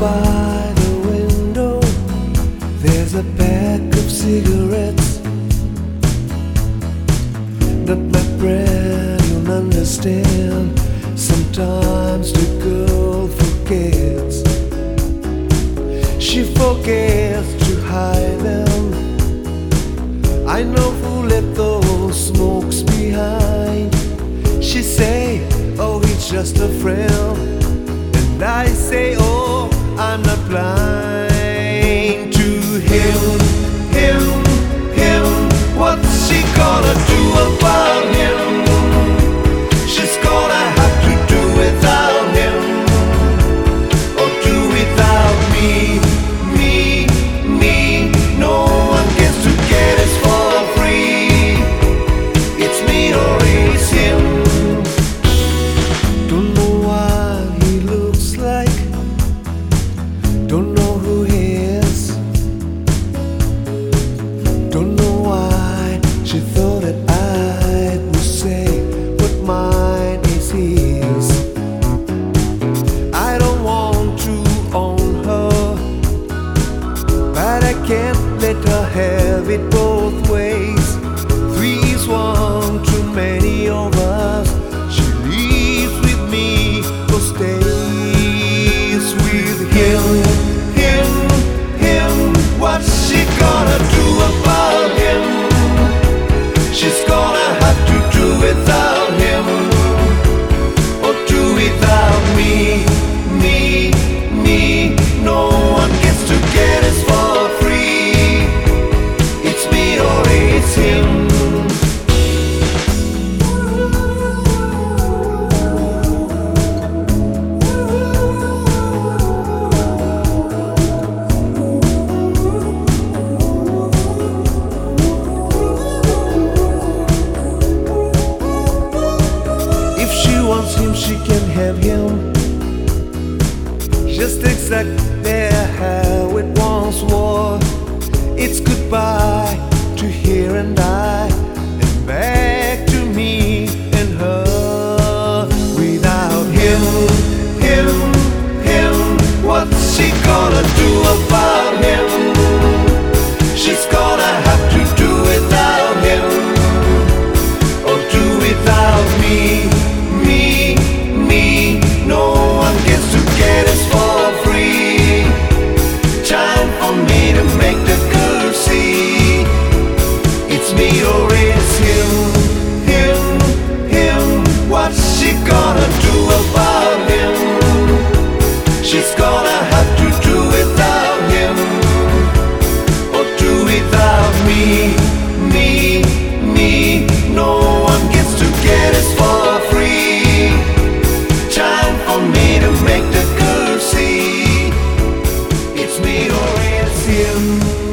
by the window, there's a pack of cigarettes that my friend don't understand. Sometimes the girl forgets, she forgets to hide them. I know who let those smokes behind. She say, Oh, he's just a friend, and I say, Oh. fly. can't let her have it both. him, she can have him. Just exactly how it once was. siempre.